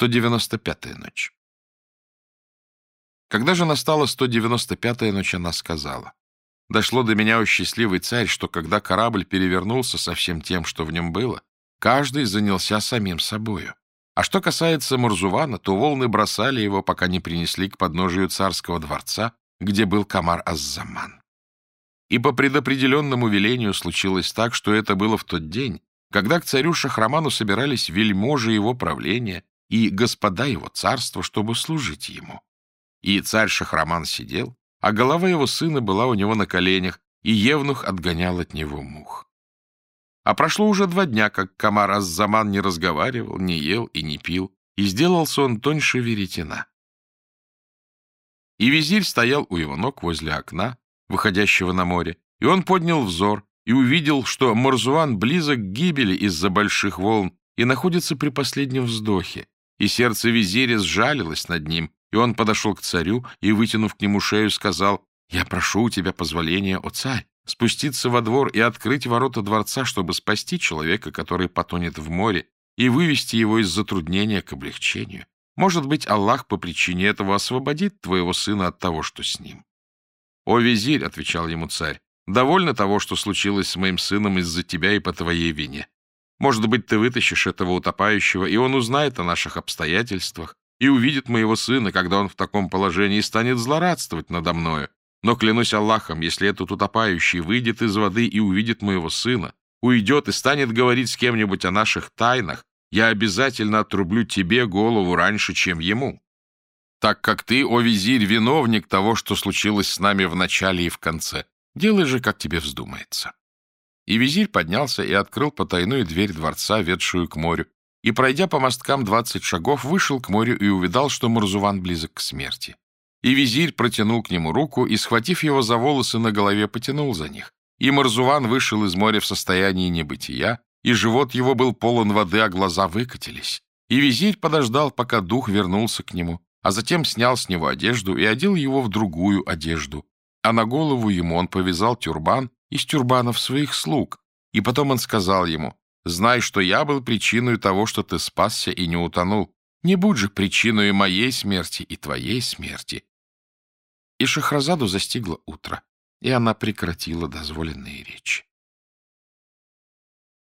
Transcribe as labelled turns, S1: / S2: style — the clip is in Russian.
S1: 195-я ночь. Когда же настала 195-я ночь, она сказала, «Дошло до меня, о счастливый царь, что когда корабль перевернулся со всем тем, что в нем было, каждый занялся самим собою. А что касается Мурзувана, то волны бросали его, пока не принесли к подножию царского дворца, где был Камар Аззаман. И по предопределенному велению случилось так, что это было в тот день, когда к царю Шахраману собирались вельможи его правления и господа его царства, чтобы служить ему. И царь Шахраман сидел, а голова его сына была у него на коленях, и Евнух отгонял от него мух. А прошло уже два дня, как Камар Аззаман не разговаривал, не ел и не пил, и сделался он тоньше веретена. И визирь стоял у его ног возле окна, выходящего на море, и он поднял взор и увидел, что Марзуан близок к гибели из-за больших волн и находится при последнем вздохе, и сердце визиря сжалилось над ним, и он подошел к царю и, вытянув к нему шею, сказал, «Я прошу у тебя позволения, о царь, спуститься во двор и открыть ворота дворца, чтобы спасти человека, который потонет в море, и вывести его из затруднения к облегчению. Может быть, Аллах по причине этого освободит твоего сына от того, что с ним». «О, визирь», — отвечал ему царь, — «довольно того, что случилось с моим сыном из-за тебя и по твоей вине. Может быть, ты вытащишь этого утопающего, и он узнает о наших обстоятельствах, и увидит моего сына, когда он в таком положении, станет злорадствовать надо мною. Но клянусь Аллахом, если этот утопающий выйдет из воды и увидит моего сына, уйдет и станет говорить с кем-нибудь о наших тайнах, я обязательно отрублю тебе голову раньше, чем ему. Так как ты, о визирь, виновник того, что случилось с нами в начале и в конце, делай же, как тебе вздумается. И визирь поднялся и открыл потайную дверь дворца, ведшую к морю, и, пройдя по мосткам двадцать шагов, вышел к морю и увидал, что Мурзуван близок к смерти. И визирь протянул к нему руку и, схватив его за волосы на голове, потянул за них. И Марзуван вышел из моря в состоянии небытия, и живот его был полон воды, а глаза выкатились. И визирь подождал, пока дух вернулся к нему, а затем снял с него одежду и одел его в другую одежду. А на голову ему он повязал тюрбан из тюрбанов своих слуг. И потом он сказал ему, «Знай, что я был причиной того, что ты спасся и не утонул. Не будь же причиной моей смерти и твоей смерти. И Шахразаду застигло утро, и она прекратила дозволенные речи.